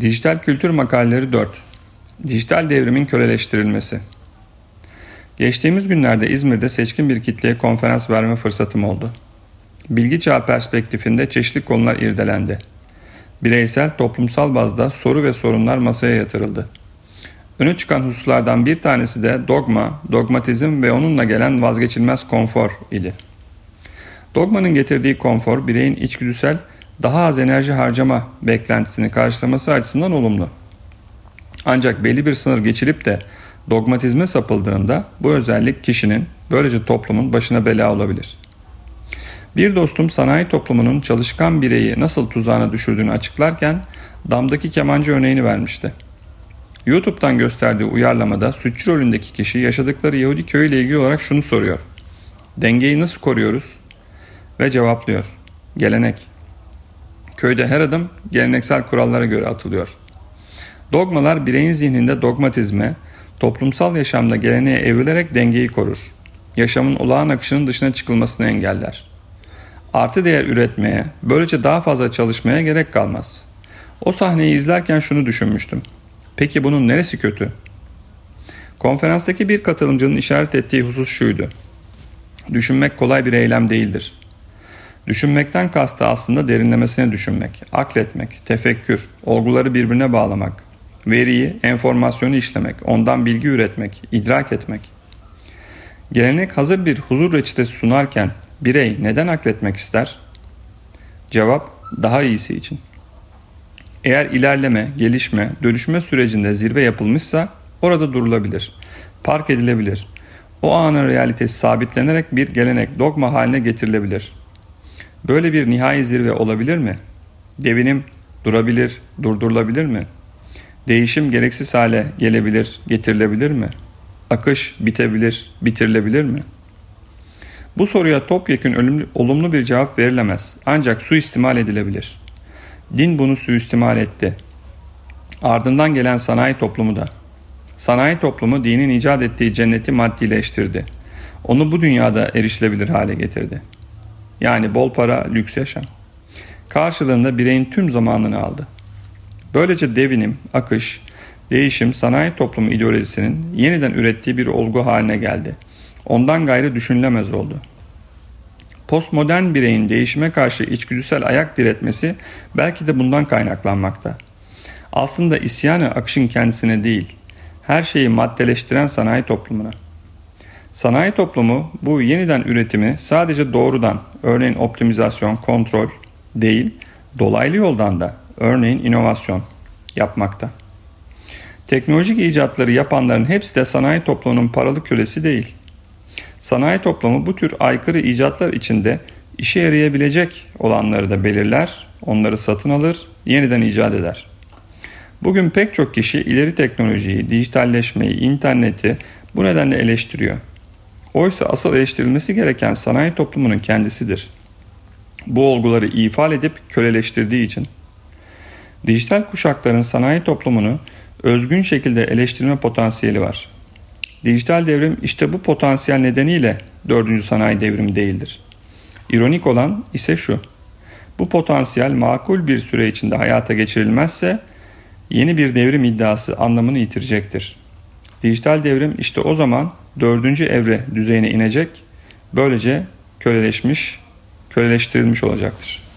Dijital Kültür Makaleleri 4 Dijital devrimin köleleştirilmesi Geçtiğimiz günlerde İzmir'de seçkin bir kitleye konferans verme fırsatım oldu. Bilgi çağı perspektifinde çeşitli konular irdelendi. Bireysel, toplumsal bazda soru ve sorunlar masaya yatırıldı. Öne çıkan hususlardan bir tanesi de dogma, dogmatizm ve onunla gelen vazgeçilmez konfor idi. Dogmanın getirdiği konfor bireyin içgüdüsel daha az enerji harcama beklentisini karşılaması açısından olumlu. Ancak belli bir sınır geçilip de dogmatizme sapıldığında bu özellik kişinin böylece toplumun başına bela olabilir. Bir dostum sanayi toplumunun çalışkan bireyi nasıl tuzağına düşürdüğünü açıklarken damdaki kemancı örneğini vermişti. YouTube'dan gösterdiği uyarlamada suçlu rolündeki kişi yaşadıkları Yahudi köyüyle ilgili olarak şunu soruyor. Dengeyi nasıl koruyoruz? Ve cevaplıyor. Gelenek. Köyde her adım geleneksel kurallara göre atılıyor. Dogmalar bireyin zihninde dogmatizme, toplumsal yaşamda geleneğe evrilerek dengeyi korur. Yaşamın olağan akışının dışına çıkılmasını engeller. Artı değer üretmeye, böylece daha fazla çalışmaya gerek kalmaz. O sahneyi izlerken şunu düşünmüştüm. Peki bunun neresi kötü? Konferanstaki bir katılımcının işaret ettiği husus şuydu. Düşünmek kolay bir eylem değildir. Düşünmekten kastı aslında derinlemesine düşünmek, akletmek, tefekkür, olguları birbirine bağlamak, veriyi, enformasyonu işlemek, ondan bilgi üretmek, idrak etmek. Gelenek hazır bir huzur reçetesi sunarken birey neden akletmek ister? Cevap daha iyisi için. Eğer ilerleme, gelişme, dönüşme sürecinde zirve yapılmışsa orada durulabilir, park edilebilir. O anın realitesi sabitlenerek bir gelenek, dogma haline getirilebilir. Böyle bir nihai zirve olabilir mi? Devinim durabilir, durdurulabilir mi? Değişim gereksiz hale gelebilir, getirilebilir mi? Akış bitebilir, bitirilebilir mi? Bu soruya topyekün olumlu bir cevap verilemez ancak suistimal edilebilir. Din bunu suistimal etti. Ardından gelen sanayi toplumu da. Sanayi toplumu dinin icat ettiği cenneti maddileştirdi. Onu bu dünyada erişilebilir hale getirdi. Yani bol para, lüks yaşam. Karşılığında bireyin tüm zamanını aldı. Böylece devinim, akış, değişim sanayi toplumu ideolojisinin yeniden ürettiği bir olgu haline geldi. Ondan gayrı düşünülemez oldu. Postmodern bireyin değişime karşı içgüdüsel ayak diretmesi belki de bundan kaynaklanmakta. Aslında isyanı akışın kendisine değil, her şeyi maddeleştiren sanayi toplumuna. Sanayi toplumu bu yeniden üretimi sadece doğrudan, örneğin optimizasyon, kontrol değil, dolaylı yoldan da, örneğin inovasyon yapmakta. Teknolojik icatları yapanların hepsi de sanayi toplumunun paralı kölesi değil. Sanayi toplumu bu tür aykırı icatlar içinde işe yarayabilecek olanları da belirler, onları satın alır, yeniden icat eder. Bugün pek çok kişi ileri teknolojiyi, dijitalleşmeyi, interneti bu nedenle eleştiriyor. Oysa asıl eleştirilmesi gereken sanayi toplumunun kendisidir. Bu olguları ifade edip köleleştirdiği için. Dijital kuşakların sanayi toplumunu özgün şekilde eleştirme potansiyeli var. Dijital devrim işte bu potansiyel nedeniyle dördüncü sanayi devrimi değildir. İronik olan ise şu. Bu potansiyel makul bir süre içinde hayata geçirilmezse yeni bir devrim iddiası anlamını yitirecektir. Dijital devrim işte o zaman dördüncü evre düzeyine inecek, böylece köleleşmiş, köleleştirilmiş olacaktır.